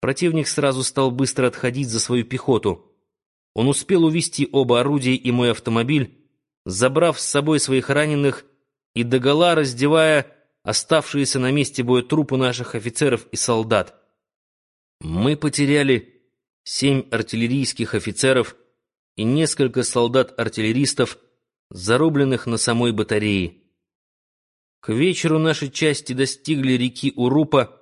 Противник сразу стал быстро отходить за свою пехоту. Он успел увести оба орудия и мой автомобиль, забрав с собой своих раненых и догола раздевая оставшиеся на месте боя трупы наших офицеров и солдат. Мы потеряли семь артиллерийских офицеров и несколько солдат-артиллеристов, зарубленных на самой батарее. К вечеру наши части достигли реки Урупа,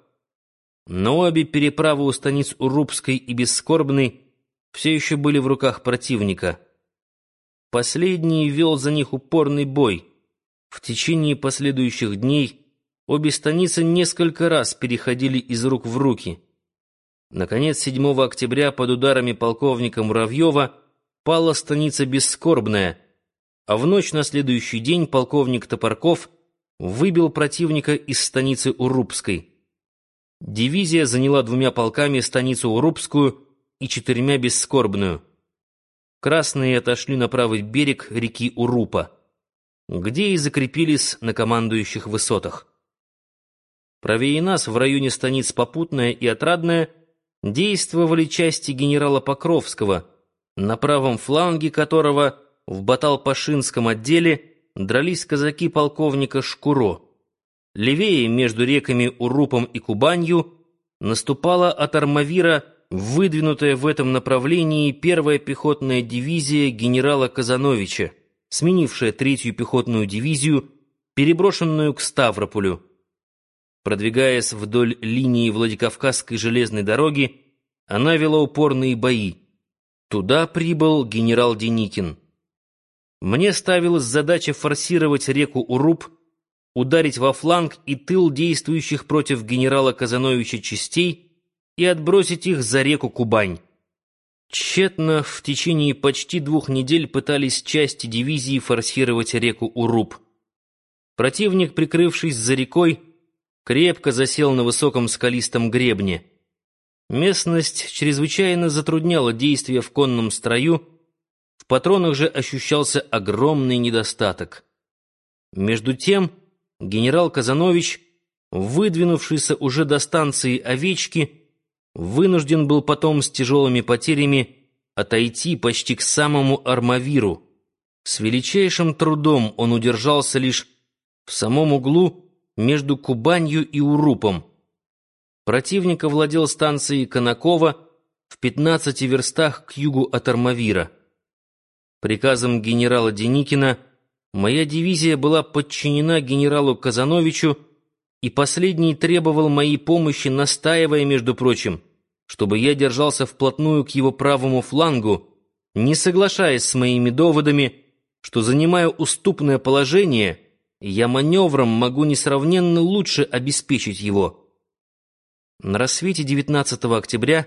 но обе переправы у станиц Урупской и Бескорбной все еще были в руках противника. Последний вел за них упорный бой. В течение последующих дней обе станицы несколько раз переходили из рук в руки. Наконец, 7 октября под ударами полковника Муравьева пала станица Бескорбная, а в ночь на следующий день полковник Топорков выбил противника из станицы Урупской. Дивизия заняла двумя полками станицу Урупскую и четырьмя Бескорбную. Красные отошли на правый берег реки Урупа, где и закрепились на командующих высотах. Правее нас, в районе станиц Попутная и Отрадная, действовали части генерала Покровского, на правом фланге которого в Баталпашинском отделе дрались казаки полковника Шкуро. Левее, между реками Урупом и Кубанью, наступала от Армавира выдвинутая в этом направлении первая пехотная дивизия генерала Казановича, сменившая третью пехотную дивизию, переброшенную к Ставрополю. Продвигаясь вдоль линии Владикавказской железной дороги, она вела упорные бои. Туда прибыл генерал Деникин. Мне ставилась задача форсировать реку Уруп, ударить во фланг и тыл действующих против генерала Казановича частей и отбросить их за реку Кубань. Тщетно в течение почти двух недель пытались части дивизии форсировать реку Уруп. Противник, прикрывшись за рекой, крепко засел на высоком скалистом гребне. Местность чрезвычайно затрудняла действия в конном строю, в патронах же ощущался огромный недостаток. Между тем генерал Казанович, выдвинувшийся уже до станции Овечки, вынужден был потом с тяжелыми потерями отойти почти к самому Армавиру. С величайшим трудом он удержался лишь в самом углу между Кубанью и Урупом. Противник овладел станцией Конакова в 15 верстах к югу от Армавира. Приказом генерала Деникина моя дивизия была подчинена генералу Казановичу, и последний требовал моей помощи, настаивая, между прочим, чтобы я держался вплотную к его правому флангу, не соглашаясь с моими доводами, что, занимая уступное положение, я маневром могу несравненно лучше обеспечить его. На рассвете 19 октября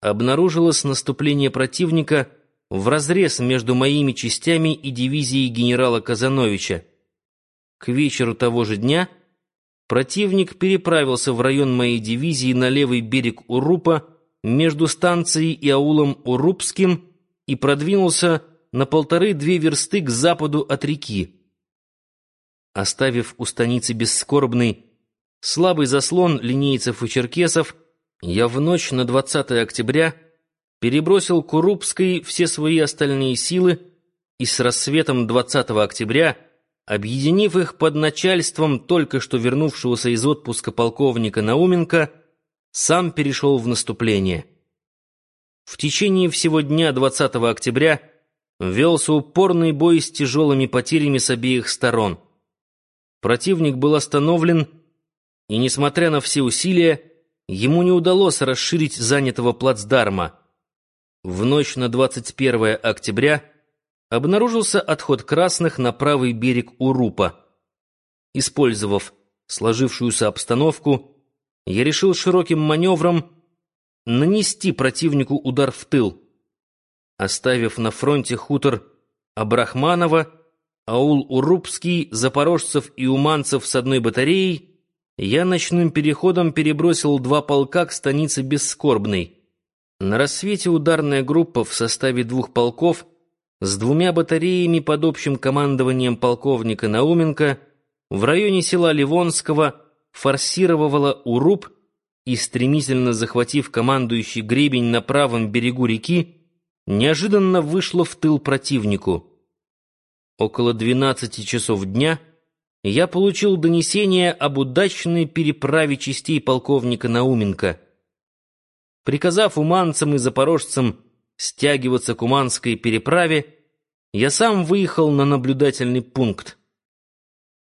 обнаружилось наступление противника — в разрез между моими частями и дивизией генерала Казановича. К вечеру того же дня противник переправился в район моей дивизии на левый берег Урупа между станцией и аулом Урупским и продвинулся на полторы-две версты к западу от реки. Оставив у станицы Бесскорбный слабый заслон линейцев и черкесов, я в ночь на 20 октября перебросил Курубской все свои остальные силы и с рассветом 20 октября, объединив их под начальством только что вернувшегося из отпуска полковника Науменко, сам перешел в наступление. В течение всего дня 20 октября велся упорный бой с тяжелыми потерями с обеих сторон. Противник был остановлен, и, несмотря на все усилия, ему не удалось расширить занятого плацдарма. В ночь на 21 октября обнаружился отход красных на правый берег Урупа. Использовав сложившуюся обстановку, я решил широким маневром нанести противнику удар в тыл. Оставив на фронте хутор Абрахманова, аул Урупский, запорожцев и уманцев с одной батареей, я ночным переходом перебросил два полка к станице Бескорбной. На рассвете ударная группа в составе двух полков с двумя батареями под общим командованием полковника Науменко в районе села Ливонского форсировала Уруб и стремительно захватив командующий гребень на правом берегу реки, неожиданно вышло в тыл противнику. Около 12 часов дня я получил донесение об удачной переправе частей полковника Науменко. Приказав уманцам и запорожцам стягиваться к Уманской переправе, я сам выехал на наблюдательный пункт.